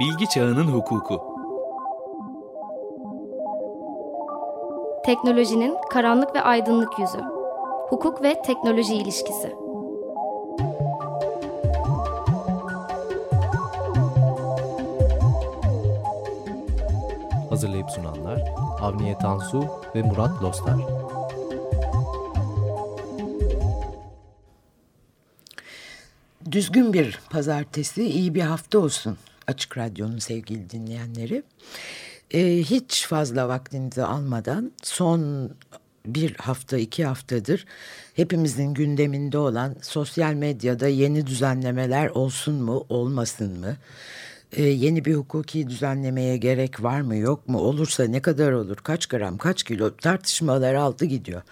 Bilgi Çağının Hukuku Teknolojinin karanlık ve aydınlık yüzü. Hukuk ve teknoloji ilişkisi. Hazırlayıp sunanlar Avniye Tansu ve Murat Lostar. Düzgün bir pazartesi, iyi bir hafta olsun Açık Radyo'nun sevgili dinleyenleri. Ee, hiç fazla vaktinizi almadan son bir hafta iki haftadır hepimizin gündeminde olan sosyal medyada yeni düzenlemeler olsun mu olmasın mı? Ee, yeni bir hukuki düzenlemeye gerek var mı yok mu olursa ne kadar olur kaç gram kaç kilo tartışmalar altı gidiyor.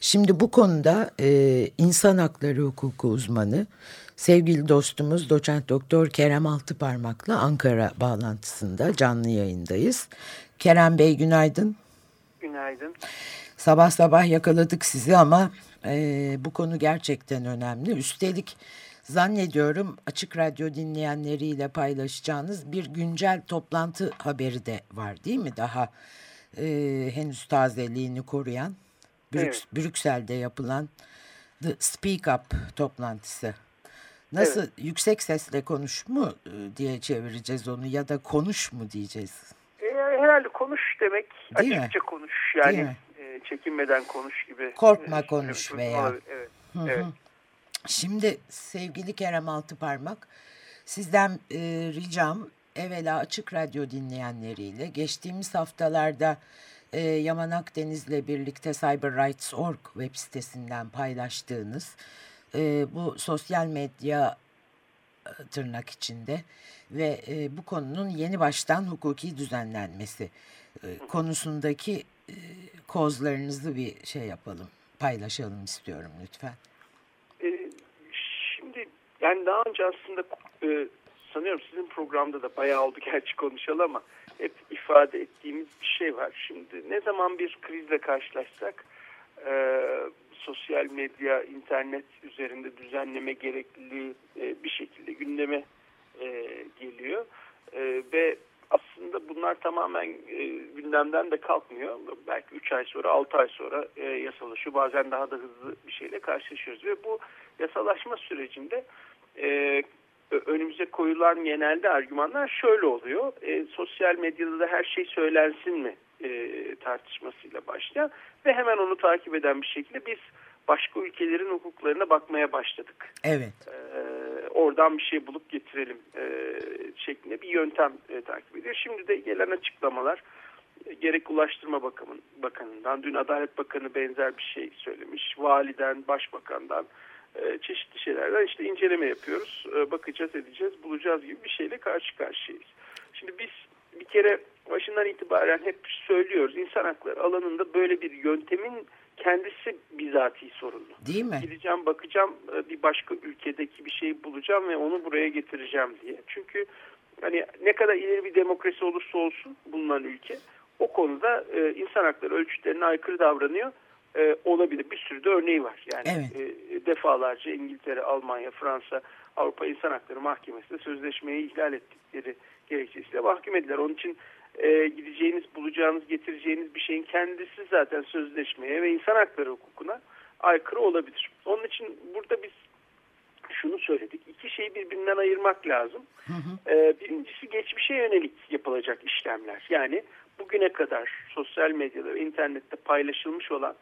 Şimdi bu konuda e, insan hakları hukuku uzmanı sevgili dostumuz doçent doktor Kerem Altıparmak'la Ankara bağlantısında canlı yayındayız. Kerem Bey günaydın. Günaydın. Sabah sabah yakaladık sizi ama e, bu konu gerçekten önemli. Üstelik zannediyorum Açık Radyo dinleyenleriyle paylaşacağınız bir güncel toplantı haberi de var değil mi? Daha e, henüz tazeliğini koruyan Brüks, Evet. Brüksel'de yapılan The Speak Up toplantısı. Nasıl yüksek sesle konuş mu e, diye çevireceğiz onu ya da konuş mu diyeceğiz? E, herhalde konuş demek Değil mi? açıkça konuş Değil yani mi? e, çekinmeden konuş gibi. Korkma e, konuş evet, veya- olabilir, Evet. evet. Şimdi sevgili Kerem Altıparmak sizden e, ricam evvela Açık Radyo dinleyenleriyle geçtiğimiz haftalarda e, Yaman Akdeniz'le birlikte CyberRights.org web sitesinden paylaştığınız e, bu sosyal medya e, tırnak içinde ve e, bu konunun yeni baştan hukuki düzenlenmesi e, konusundaki e, kozlarınızı bir şey yapalım, paylaşalım istiyorum lütfen. E, şimdi yani daha önce aslında e, sanıyorum sizin programda da bayağı oldu gerçi konuşalım ama hep ifade ettiğimiz bir şey var. Şimdi ne zaman bir krizle karşılaşsak e, sosyal medya, internet üzerinde düzenleme gerekliliği e, bir şekilde gündeme e, geliyor. E, ve aslında bunlar tamamen e, gündemden de kalkmıyor. Belki 3 ay sonra, 6 ay sonra e, yasalaşıyor. Bazen daha da hızlı bir şeyle karşılaşıyoruz. Ve bu yasalaşma sürecinde e, önümüze koyulan genelde argümanlar şöyle oluyor. E, sosyal medyada da her şey söylensin mi e, tartışmasıyla başlayan ve hemen onu takip eden bir şekilde biz başka ülkelerin hukuklarına bakmaya başladık Evet. e, oradan bir şey bulup getirelim e, şeklinde bir yöntem e, takip ediyor. Şimdi de gelen açıklamalar e, gerek Ulaştırma Bakanı, Bakanı'ndan, dün Adalet Bakanı benzer bir şey söylemiş, validen, başbakandan, e, çeşitli şeylerden işte inceleme yapıyoruz, e, bakacağız, edeceğiz, bulacağız gibi bir şeyle karşı karşıyayız. Şimdi biz bir kere başından itibaren hep söylüyoruz, insan hakları alanında böyle bir yöntemin kendisi bizatihi sorunlu Değil mi? gideceğim bakacağım e, bir başka ülkedeki bir şey bulacağım ve onu buraya getireceğim diye. Çünkü hani ne kadar ileri bir demokrasi olursa olsun bulunan ülke o konuda e, insan hakları ölçütlerine aykırı davranıyor e, olabilir. Bir sürü de örneği var. Yani Evet. e, defalarca İngiltere, Almanya, Fransa, Avrupa İnsan Hakları Mahkemesi'nde sözleşmeyi ihlal ettikleri gerekçesiyle mahkum ediler. Onun için e, gideceğiniz, bulacağınız, getireceğiniz bir şeyin kendisi zaten sözleşmeye ve insan hakları hukukuna aykırı olabilir. Onun için burada biz şunu söyledik. İki şeyi birbirinden ayırmak lazım. Ee, birincisi geçmişe yönelik yapılacak işlemler. Yani bugüne kadar sosyal medyada ve internette paylaşılmış olan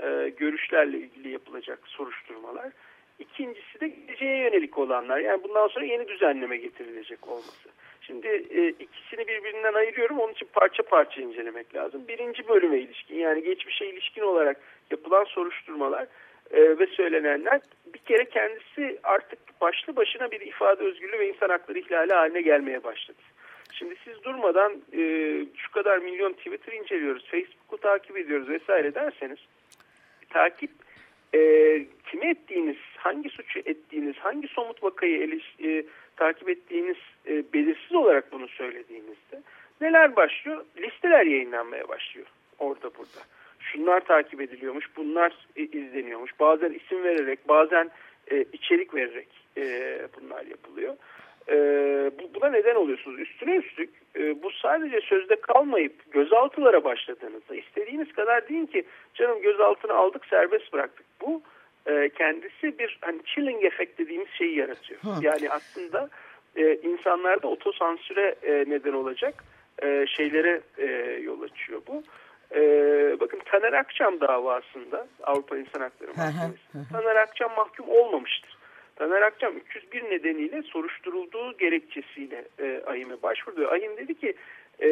e, görüşlerle ilgili yapılacak soruşturmalar. İkincisi de geleceğe yönelik olanlar. Yani bundan sonra yeni düzenleme getirilecek olması. Şimdi e, ikisini birbirinden ayırıyorum. Onun için parça parça incelemek lazım. Birinci bölüme ilişkin yani geçmişe ilişkin olarak yapılan soruşturmalar e, ve söylenenler bir kere kendisi artık başlı başına bir ifade özgürlüğü ve insan hakları ihlali haline gelmeye başladı. Şimdi siz durmadan e, şu kadar milyon Twitter inceliyoruz, Facebook'u takip ediyoruz vesaire derseniz takip e, kimi ettiğiniz, hangi suçu ettiğiniz, hangi somut vakayı eliş- e, takip ettiğiniz e, belirsiz olarak bunu söylediğinizde neler başlıyor? Listeler yayınlanmaya başlıyor orada burada. Şunlar takip ediliyormuş, bunlar e, izleniyormuş. Bazen isim vererek, bazen e, içerik vererek e, bunlar yapılıyor. E, bu, buna neden oluyorsunuz. Üstüne üstlük e, bu sadece sözde kalmayıp gözaltılara başladığınızda istediğiniz kadar deyin ki canım gözaltına aldık serbest bıraktık. Bu e, kendisi bir hani chilling efekt dediğimiz şeyi yaratıyor. Hı. Yani aslında e, insanlarda otosansüre e, neden olacak e, şeylere e, yol açıyor bu. E, bakın Taner Akçam davasında Avrupa İnsan Hakları Mahkemesi Taner Akçam mahkum olmamıştır. Taner Akçam 301 nedeniyle soruşturulduğu gerekçesiyle e, AYİM'e başvurdu. AYİM dedi ki e,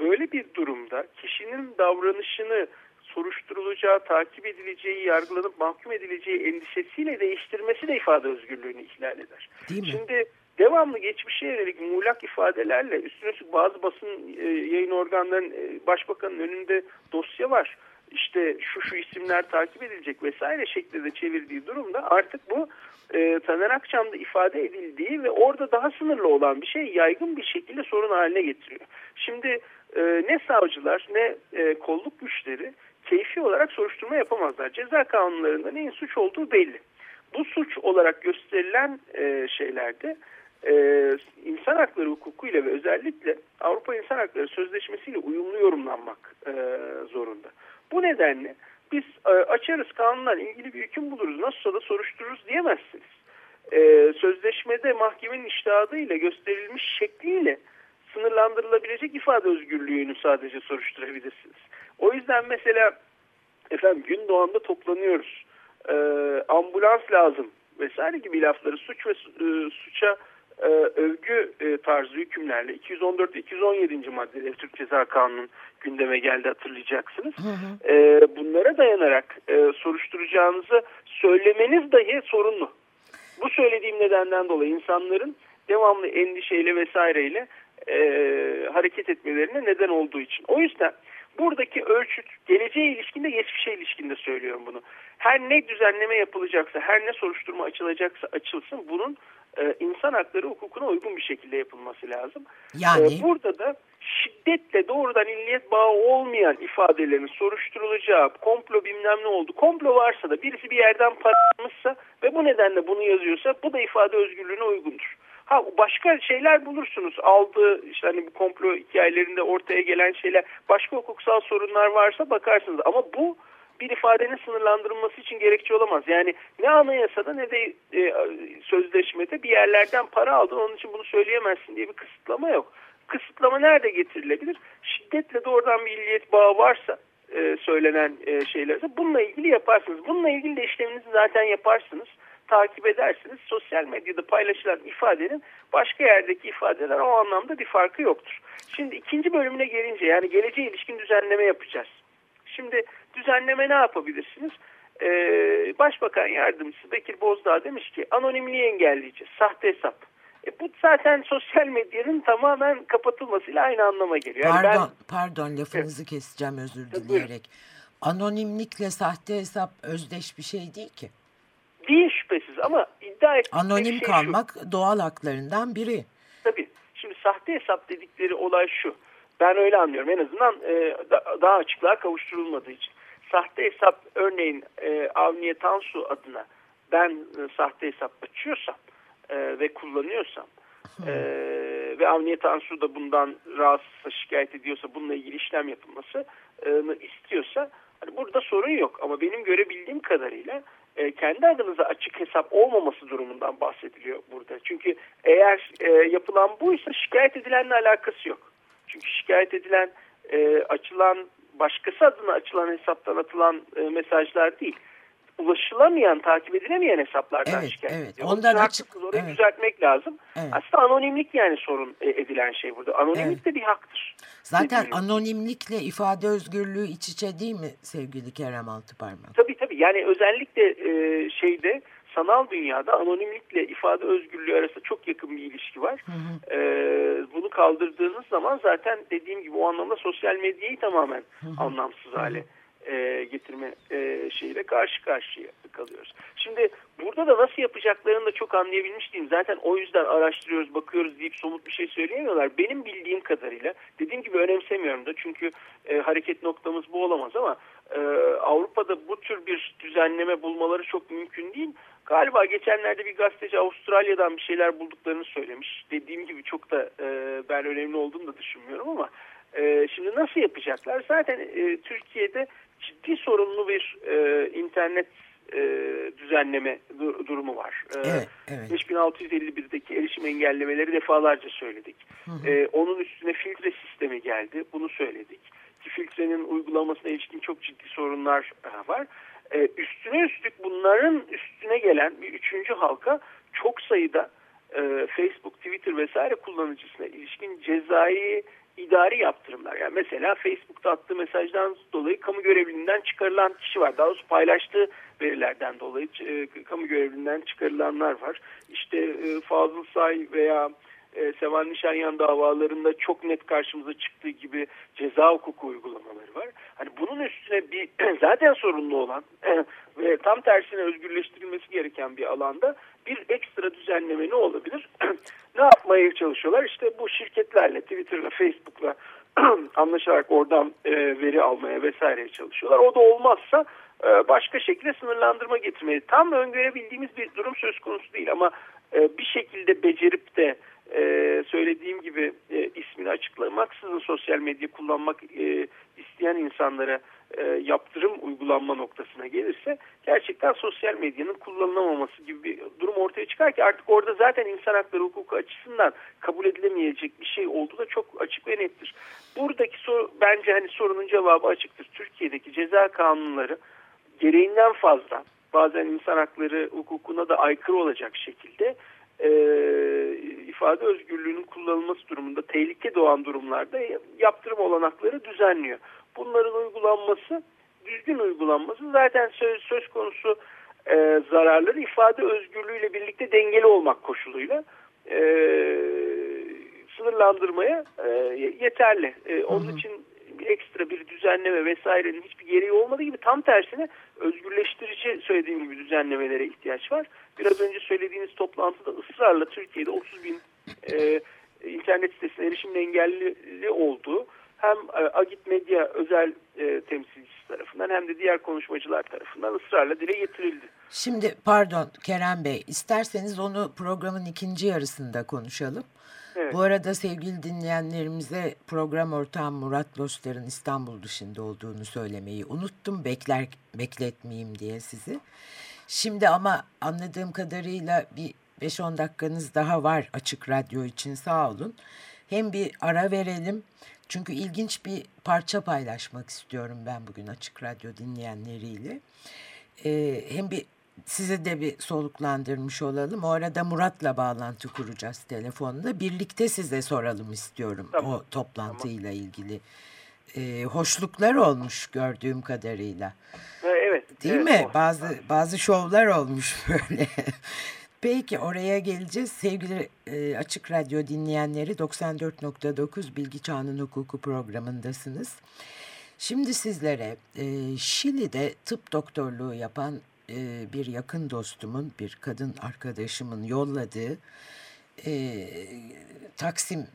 böyle bir durumda kişinin davranışını soruşturulacağı, takip edileceği, yargılanıp mahkum edileceği endişesiyle değiştirmesi de ifade özgürlüğünü ihlal eder. Değil mi? Şimdi devamlı geçmişe yönelik muğlak ifadelerle üstüne bazı basın e, yayın organlarının e, başbakanın önünde dosya var. İşte şu şu isimler takip edilecek vesaire şeklinde çevirdiği durumda artık bu e, Taner Akçam'da ifade edildiği ve orada daha sınırlı olan bir şey yaygın bir şekilde sorun haline getiriyor. Şimdi e, ne savcılar ne e, kolluk güçleri keyfi olarak soruşturma yapamazlar. Ceza kanunlarında neyin suç olduğu belli. Bu suç olarak gösterilen e, şeylerde e, insan hakları hukukuyla ve özellikle Avrupa İnsan Hakları Sözleşmesi ile uyumlu yorumlanmak e, zorunda. Bu nedenle biz e, açarız kanundan ilgili bir hüküm buluruz nasılsa da soruştururuz diyemezsiniz. E, sözleşmede mahkemenin iştihadıyla gösterilmiş şekliyle sınırlandırılabilecek ifade özgürlüğünü sadece soruşturabilirsiniz. O yüzden mesela efendim gün doğanda toplanıyoruz. E, ambulans lazım vesaire gibi lafları suç ve e, suça e, övgü e, tarzı hükümlerle 214 ve 217. maddeleri Türk Ceza Kanunu'nun gündeme geldi hatırlayacaksınız. Hı hı. E, bunlara dayanarak e, soruşturacağınızı söylemeniz dahi sorunlu. Bu söylediğim nedenden dolayı insanların devamlı endişeyle vesaireyle e, hareket etmelerine neden olduğu için. O yüzden buradaki ölçüt geleceğe ilişkinde geçmişe ilişkinde söylüyorum bunu. Her ne düzenleme yapılacaksa, her ne soruşturma açılacaksa açılsın bunun e, insan hakları hukukuna uygun bir şekilde yapılması lazım. Yani... E, burada da şiddetle doğrudan illiyet bağı olmayan ifadelerin soruşturulacağı, komplo bilmem ne oldu. Komplo varsa da birisi bir yerden para ve bu nedenle bunu yazıyorsa bu da ifade özgürlüğüne uygundur. Ha başka şeyler bulursunuz. Aldığı işte hani bu komplo hikayelerinde ortaya gelen şeyler başka hukuksal sorunlar varsa bakarsınız. Ama bu bir ifadenin sınırlandırılması için gerekçe olamaz. Yani ne anayasada ne de e, sözleşmede bir yerlerden para aldın onun için bunu söyleyemezsin diye bir kısıtlama yok. Kısıtlama nerede getirilebilir? Şiddetle doğrudan bir illiyet bağı varsa e, söylenen e, şeylerse bununla ilgili yaparsınız. Bununla ilgili de işleminizi zaten yaparsınız takip edersiniz. Sosyal medyada paylaşılan ifadenin başka yerdeki ifadeler o anlamda bir farkı yoktur. Şimdi ikinci bölümüne gelince yani geleceğe ilişkin düzenleme yapacağız. Şimdi düzenleme ne yapabilirsiniz? Ee, Başbakan Yardımcısı Bekir Bozdağ demiş ki anonimliği engelleyeceğiz. Sahte hesap. E bu zaten sosyal medyanın tamamen kapatılmasıyla aynı anlama geliyor. Yani pardon, ben, pardon lafınızı evet. keseceğim özür dileyerek. Anonimlikle sahte hesap özdeş bir şey değil ki. Değil şüphesiz ama iddia ettiğim Anonim şey kalmak şu. doğal haklarından biri. Tabii. Şimdi sahte hesap dedikleri olay şu. Ben öyle anlıyorum. En azından e, daha açıklığa kavuşturulmadığı için. Sahte hesap örneğin e, Avniye Tansu adına ben e, sahte hesap açıyorsam e, ve kullanıyorsam e, ve Avniye Tansu da bundan rahatsızsa şikayet ediyorsa bununla ilgili işlem yapılması e, istiyorsa hani burada sorun yok. Ama benim görebildiğim kadarıyla e, kendi adınıza açık hesap olmaması durumundan bahsediliyor burada. Çünkü eğer e, yapılan buysa şikayet edilenle alakası yok. Çünkü şikayet edilen e, açılan başkası adına açılan hesaptan atılan e, mesajlar değil. Ulaşılamayan, takip edilemeyen hesaplardan evet, şikayet evet. ediyor. Ondan açık. Orayı evet. düzeltmek lazım. Evet. Aslında anonimlik yani sorun e, edilen şey burada. Anonimlik evet. de bir haktır. Zaten anonimlikle ifade özgürlüğü iç içe değil mi sevgili Kerem Altıparmak? Tabii tabii. Yani özellikle e, şeyde sanal dünyada anonimlikle ifade özgürlüğü arasında çok yakın bir ilişki var. Hı hı. Ee, bunu kaldırdığınız zaman zaten dediğim gibi o anlamda sosyal medyayı tamamen hı hı. anlamsız hale e, getirme e, şeyiyle karşı karşıya kalıyoruz. Şimdi burada da nasıl yapacaklarını da çok anlayabilmiş değilim. Zaten o yüzden araştırıyoruz, bakıyoruz deyip somut bir şey söyleyemiyorlar. Benim bildiğim kadarıyla, dediğim gibi önemsemiyorum da çünkü e, hareket noktamız bu olamaz ama e, Avrupa'da bu tür bir düzenleme bulmaları çok mümkün değil. Galiba geçenlerde bir gazeteci Avustralya'dan bir şeyler bulduklarını söylemiş. Dediğim gibi çok da e, ben önemli olduğunu da düşünmüyorum ama e, şimdi nasıl yapacaklar? Zaten e, Türkiye'de ciddi sorunlu bir e, internet e, düzenleme dur durumu var. E, evet, evet. 5651'deki erişim engellemeleri defalarca söyledik. Hı hı. E, onun üstüne filtre sistemi geldi. Bunu söyledik. Ki filtrenin uygulamasına ilişkin çok ciddi sorunlar e, var. E, üstüne üstlük bunların üstüne gelen bir üçüncü halka çok sayıda e, Facebook, Twitter vesaire kullanıcısına ilişkin cezai idari yaptırımlar. Yani mesela Facebook'ta attığı mesajdan dolayı kamu görevliliğinden çıkarılan kişi var. Daha doğrusu paylaştığı verilerden dolayı e, kamu görevliliğinden çıkarılanlar var. İşte e, Fazıl Say veya e, Sevan Nişanyan davalarında çok net karşımıza çıktığı gibi ceza hukuku uygulamaları var. Hani bunun üstüne bir zaten sorunlu olan ve tam tersine özgürleştirilmesi gereken bir alanda bir ekstra düzenleme ne olabilir? ne yapmaya çalışıyorlar? İşte bu şirketlerle, Twitter'la, Facebook'la anlaşarak oradan e, veri almaya vesaire çalışıyorlar. O da olmazsa e, başka şekilde sınırlandırma getirmeli. Tam öngörebildiğimiz bir durum söz konusu değil ama e, bir şekilde becerip de e, söylediğim gibi e, ismini açıklamaksızın sosyal medya kullanmak e, isteyen insanlara e, yaptırım uygulanma noktasına gelirse gerçekten sosyal medyanın kullanılamaması gibi bir durum ortaya çıkar ki artık orada zaten insan hakları hukuku açısından kabul edilemeyecek bir şey olduğu da çok açık ve nettir. Buradaki soru bence hani sorunun cevabı açıktır. Türkiye'deki ceza kanunları gereğinden fazla bazen insan hakları hukukuna da aykırı olacak şekilde e, ifade özgürlüğünün kullanılması durumunda tehlike doğan durumlarda yaptırım olanakları düzenliyor. Bunların uygulanması, düzgün uygulanması zaten söz, söz konusu e, zararları ifade özgürlüğüyle birlikte dengeli olmak koşuluyla e, sınırlandırmaya e, yeterli. E, onun hı hı. için ekstra bir düzenleme vesairenin hiçbir gereği olmadığı gibi tam tersine özgürleştirici söylediğim gibi düzenlemelere ihtiyaç var. Biraz önce söylediğiniz toplantıda ısrarla Türkiye'de 30 bin e, internet sitesine erişimle engelli olduğu hem e, Agit Medya özel e, temsilcisi tarafından hem de diğer konuşmacılar tarafından ısrarla dile getirildi. Şimdi pardon Kerem Bey isterseniz onu programın ikinci yarısında konuşalım. Evet. Bu arada sevgili dinleyenlerimize program ortağım Murat Loster'ın İstanbul dışında olduğunu söylemeyi unuttum. Bekler bekletmeyeyim diye sizi. Şimdi ama anladığım kadarıyla bir 5-10 dakikanız daha var açık radyo için sağ olun. Hem bir ara verelim. Çünkü ilginç bir parça paylaşmak istiyorum ben bugün açık radyo dinleyenleriyle. Ee, hem bir size de bir soluklandırmış olalım. O arada Murat'la bağlantı kuracağız telefonda. Birlikte size soralım istiyorum tamam. o toplantıyla tamam. ilgili. Ee, hoşluklar olmuş gördüğüm kadarıyla. Evet. Değil evet, mi? O. Bazı bazı şovlar olmuş böyle. Peki oraya geleceğiz. Sevgili e, Açık Radyo dinleyenleri 94.9 Bilgi Çağının Hukuku programındasınız. Şimdi sizlere e, Şili'de tıp doktorluğu yapan e, bir yakın dostumun, bir kadın arkadaşımın yolladığı e, Taksim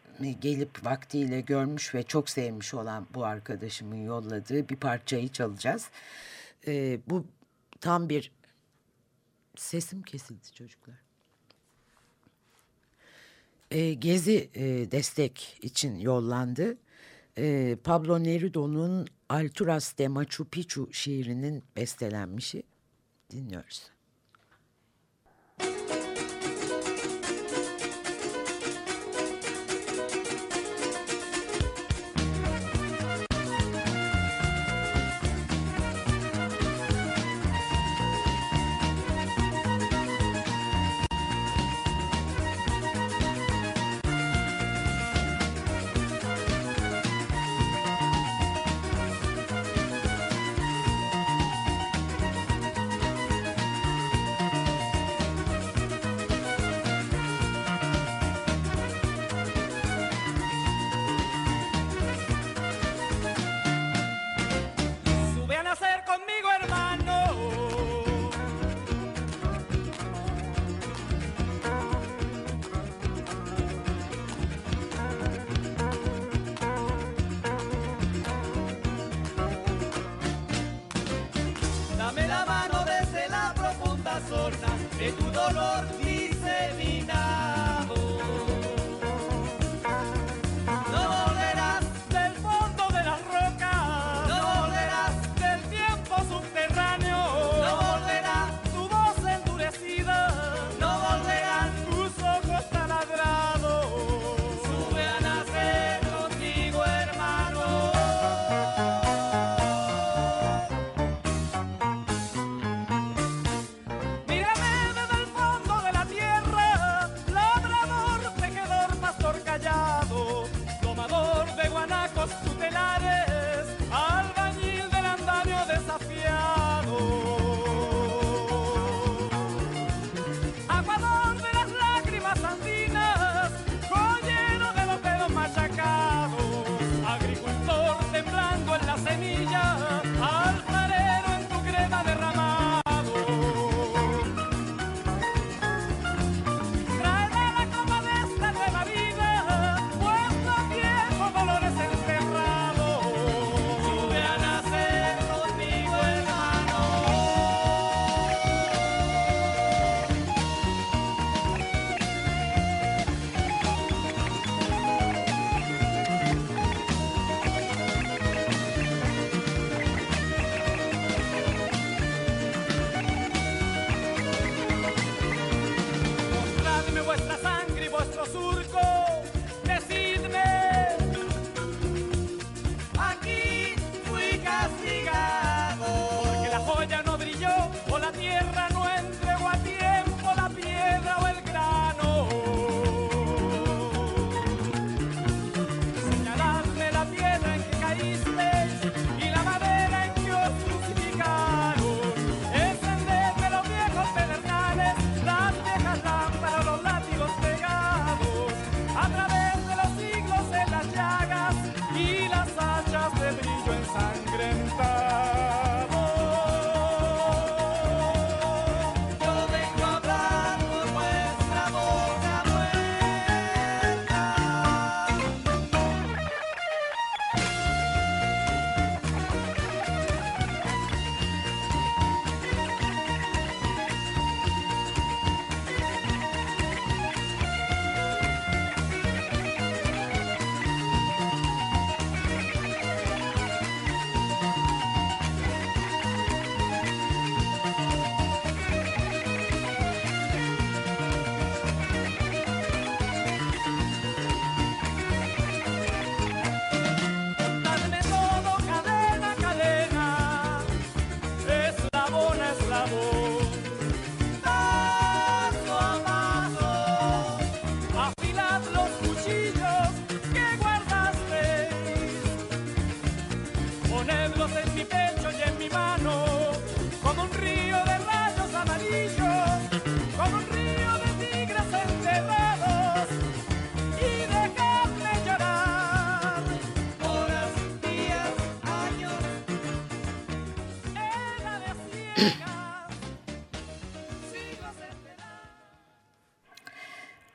gelip vaktiyle görmüş ve çok sevmiş olan bu arkadaşımın yolladığı bir parçayı çalacağız. E, bu tam bir sesim kesildi çocuklar. E, Gezi e, destek için yollandı. E, Pablo Neruda'nın Alturas de Machu Picchu şiirinin bestelenmişi dinliyoruz.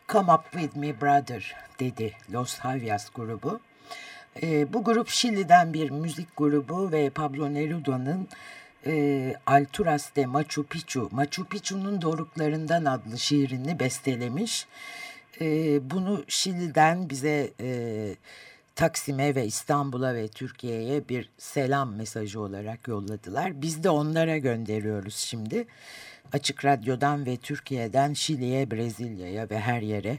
Come Up With Me Brother dedi Los Havias grubu. E, bu grup Şili'den bir müzik grubu ve Pablo Neruda'nın e, Alturas de Machu Picchu, Machu Picchu'nun doruklarından adlı şiirini bestelemiş. E, bunu Şili'den bize e, Taksim'e ve İstanbul'a ve Türkiye'ye bir selam mesajı olarak yolladılar. Biz de onlara gönderiyoruz şimdi. Açık Radyo'dan ve Türkiye'den Şili'ye, Brezilya'ya ve her yere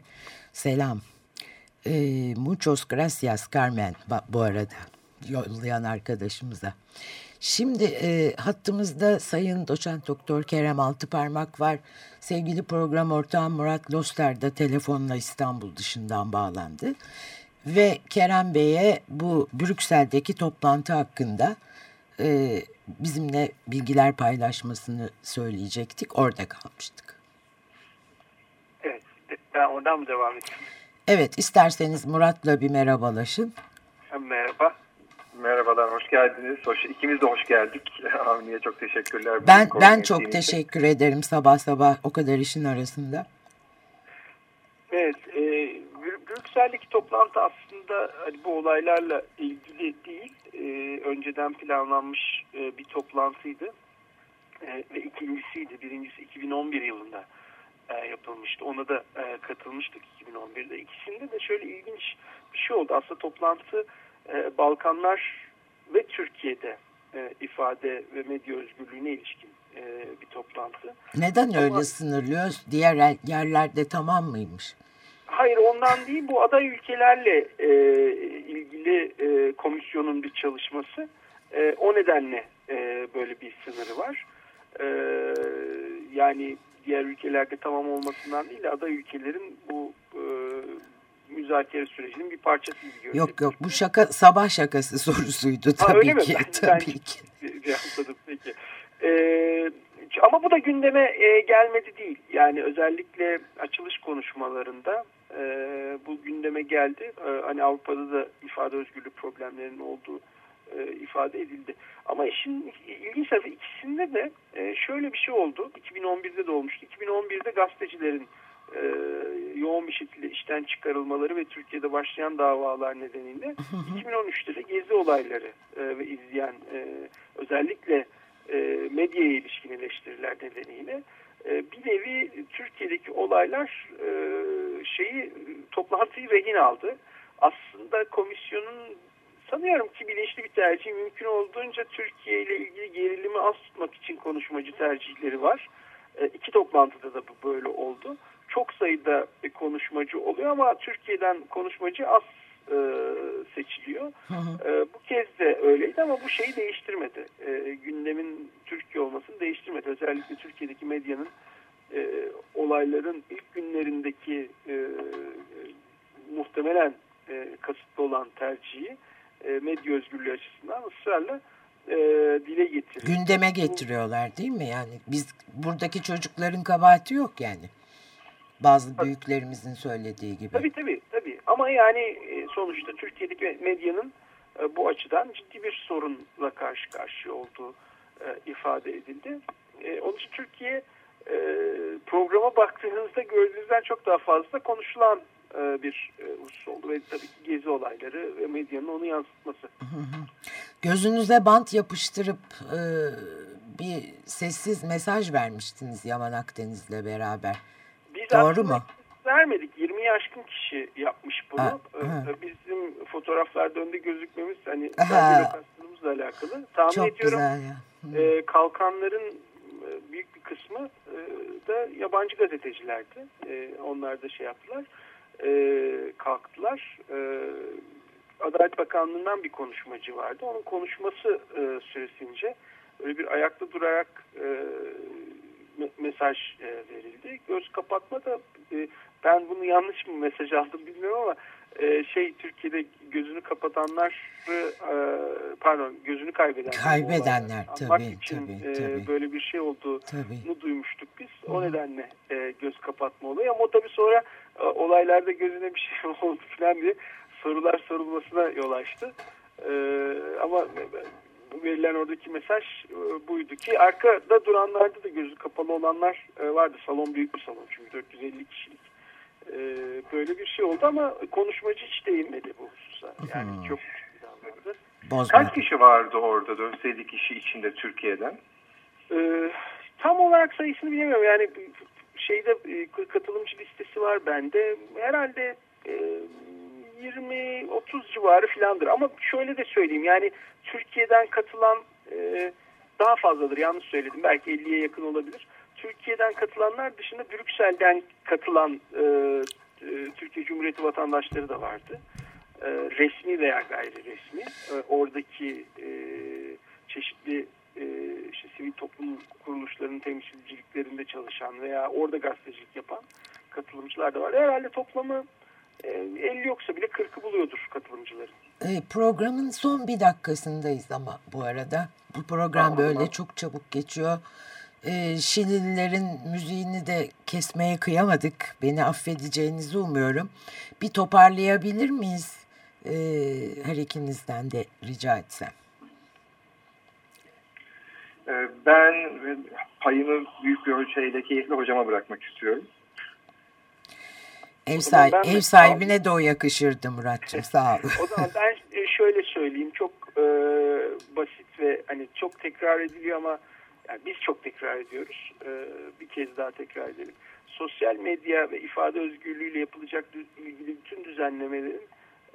selam. E, muchos gracias Carmen bu arada yollayan arkadaşımıza. Şimdi e, hattımızda Sayın Doçent Doktor Kerem Altıparmak var. Sevgili program ortağım Murat Loster da telefonla İstanbul dışından bağlandı. Ve Kerem Bey'e bu Brüksel'deki toplantı hakkında e, bizimle bilgiler paylaşmasını söyleyecektik. Orada kalmıştık. Evet. Ben oradan mı devam edeyim? Evet. isterseniz Murat'la bir merhabalaşın. Merhaba. Merhabalar, hoş geldiniz. Hoş, ikimiz de hoş geldik. Avni'ye çok teşekkürler. Ben ben çok teşekkür ederim sabah sabah o kadar işin arasında. Evet, e, Brüksel'deki toplantı aslında hani bu olaylarla ilgili değil, e, önceden planlanmış e, bir toplantıydı. E, ve ikincisiydi. Birincisi 2011 yılında e, yapılmıştı. Ona da e, katılmıştık 2011'de. İkisinde de şöyle ilginç bir şey oldu. Aslında toplantı e, Balkanlar ve Türkiye'de e, ifade ve medya özgürlüğüne ilişkin e, bir toplantı. Neden Ama, öyle sınırlıyor? Diğer yerlerde tamam mıymış? Hayır ondan değil bu aday ülkelerle e, ilgili e, komisyonun bir çalışması. E, o nedenle e, böyle bir sınırı var. E, yani diğer ülkelerde tamam olmasından değil aday ülkelerin bu e, müzakere sürecinin bir parçası gibi görünüyor. Yok yok bu şaka sabah şakası sorusuydu tabii ha, öyle ki. Tabii ben, ki. Cevapladım peki. Ee, ama bu da gündeme e, gelmedi değil. Yani özellikle açılış konuşmalarında e, bu gündeme geldi. E, hani Avrupa'da da ifade özgürlüğü problemlerinin olduğu e, ifade edildi. Ama işin ilginç tarafı ikisinde de e, şöyle bir şey oldu. 2011'de de olmuştu. 2011'de gazetecilerin e, yoğun bir şekilde işten çıkarılmaları ve Türkiye'de başlayan davalar nedeniyle 2013'te de gezi olayları e, ve izleyen e, özellikle e, medyaya ilişkin eleştiriler nedeniyle bir nevi Türkiye'deki olaylar e, şeyi toplantıyı rehin aldı. Aslında komisyonun sanıyorum ki bilinçli bir tercih mümkün olduğunca Türkiye ile ilgili gerilimi az tutmak için konuşmacı tercihleri var. E, iki toplantıda da bu böyle oldu. Çok sayıda konuşmacı oluyor ama Türkiye'den konuşmacı az e, seçiliyor. Hı hı. E, bu kez de öyleydi ama bu şeyi değiştirmedi. E, gündemin olmasını değiştirmedi. Özellikle Türkiye'deki medyanın e, olayların ilk günlerindeki e, muhtemelen e, kasıtlı olan tercihi e, medya özgürlüğü açısından ısrarla e, dile getiriyor. Gündeme getiriyorlar değil mi? Yani biz buradaki çocukların kabahati yok yani. Bazı tabii. büyüklerimizin söylediği gibi. Tabii tabii. tabii. Ama yani e, sonuçta Türkiye'deki medyanın e, bu açıdan ciddi bir sorunla karşı karşıya olduğu e, ifade edildi. E, onun için Türkiye e, programa baktığınızda gördüğünüzden çok daha fazla konuşulan e, bir e, husus oldu ve tabii ki gezi olayları ve medyanın onu yansıtması. Gözünüze bant yapıştırıp e, bir sessiz mesaj vermiştiniz Yaman Akdeniz'le beraber. Biz Doğru mu? Vermedik. 20 aşkın kişi yapmış bunu. Ha, ha. Bizim fotoğraflarda önde gözükmemiz hani lokasyonumuzla alakalı. Tahmin Çok ediyorum güzel ya. E, kalkanların büyük bir kısmı da yabancı gazetecilerdi. onlar da şey yaptılar e, kalktılar. E, Adalet Bakanlığı'ndan bir konuşmacı vardı. Onun konuşması e, süresince öyle bir ayakta durarak e, mesaj e, verildi. Göz kapatma da e, ben bunu yanlış mı mesaj aldım bilmiyorum ama e, şey Türkiye'de gözünü kapatanlar e, pardon gözünü kaybedenler kaybedenler tabii, için tabii, e, tabii. böyle bir şey olduğunu tabii. duymuştuk biz. O Hı. nedenle e, göz kapatma oluyor ama o tabii sonra e, olaylarda gözüne bir şey oldu falan diye sorular sorulmasına yol açtı. E, ama verilen oradaki mesaj e, buydu ki arkada duranlarda da gözü kapalı olanlar e, vardı. Salon büyük bir salon çünkü 450 kişilik. E, böyle bir şey oldu ama konuşmacı hiç değinmedi bu hususa. Yani hmm. çok Bozma. Kaç kişi vardı orada 450 kişi içinde Türkiye'den? Ee, tam olarak sayısını bilemiyorum. Yani şeyde e, katılımcı listesi var bende. Herhalde e, 20-30 civarı filandır. Ama şöyle de söyleyeyim yani Türkiye'den katılan e, daha fazladır. Yanlış söyledim. Belki 50'ye yakın olabilir. Türkiye'den katılanlar dışında Brüksel'den katılan e, e, Türkiye Cumhuriyeti vatandaşları da vardı. E, resmi veya gayri resmi. E, oradaki e, çeşitli e, işte sivil toplum kuruluşlarının temsilciliklerinde çalışan veya orada gazetecilik yapan katılımcılar da var. Herhalde toplamı 50 e, yoksa bile 40'ı buluyordur katılımcıların. E, programın son bir dakikasındayız ama bu arada. Bu program tamam, böyle tamam. çok çabuk geçiyor. E, Şilililerin müziğini de kesmeye kıyamadık. Beni affedeceğinizi umuyorum. Bir toparlayabilir miyiz? E, her ikinizden de rica etsem. E, ben payımı büyük bir ölçüyle keyifli hocama bırakmak istiyorum. Ev, sahibi, ev sahibine de o yakışırdı Muratçım sağ ol. o zaman ben şöyle söyleyeyim çok e, basit ve hani çok tekrar ediliyor ama yani biz çok tekrar ediyoruz. E, bir kez daha tekrar edelim. sosyal medya ve ifade özgürlüğüyle yapılacak ilgili bütün düzenlemelerin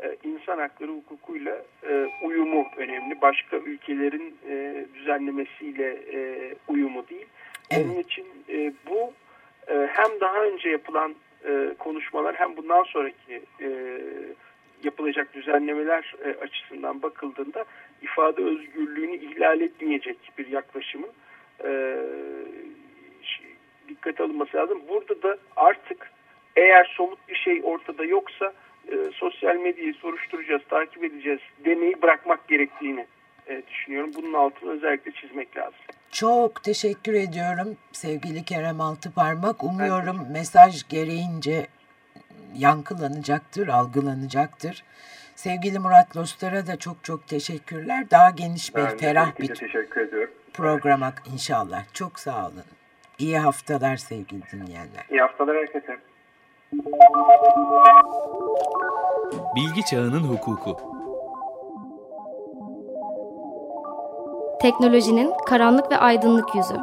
e, insan hakları hukukuyla e, uyumu önemli. Başka ülkelerin e, düzenlemesiyle e, uyumu değil. Evet. Onun için e, bu e, hem daha önce yapılan e, konuşmalar hem bundan sonraki e, yapılacak düzenlemeler e, açısından bakıldığında ifade özgürlüğünü ihlal etmeyecek bir yaklaşımın e, dikkate alınması lazım. Burada da artık eğer somut bir şey ortada yoksa e, sosyal medyayı soruşturacağız, takip edeceğiz demeyi bırakmak gerektiğini e, düşünüyorum. Bunun altını özellikle çizmek lazım. Çok teşekkür ediyorum sevgili Kerem Altıparmak. Umuyorum mesaj gereğince yankılanacaktır, algılanacaktır. Sevgili Murat Lostar'a da çok çok teşekkürler. Daha geniş bir, ben ferah bir teşekkür ediyorum. programa inşallah. Çok sağ olun. İyi haftalar sevgili dinleyenler. İyi haftalar herkese. Bilgi Çağının Hukuku Teknolojinin karanlık ve aydınlık yüzü.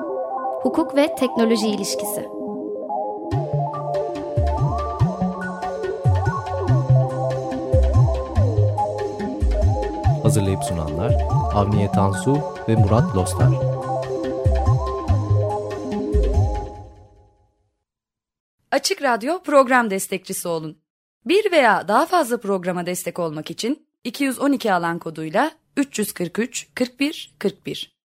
Hukuk ve teknoloji ilişkisi. Hazırlayıp sunanlar Avniye Tansu ve Murat Lostar. Açık Radyo program destekçisi olun. Bir veya daha fazla programa destek olmak için 212 alan koduyla 343 41 41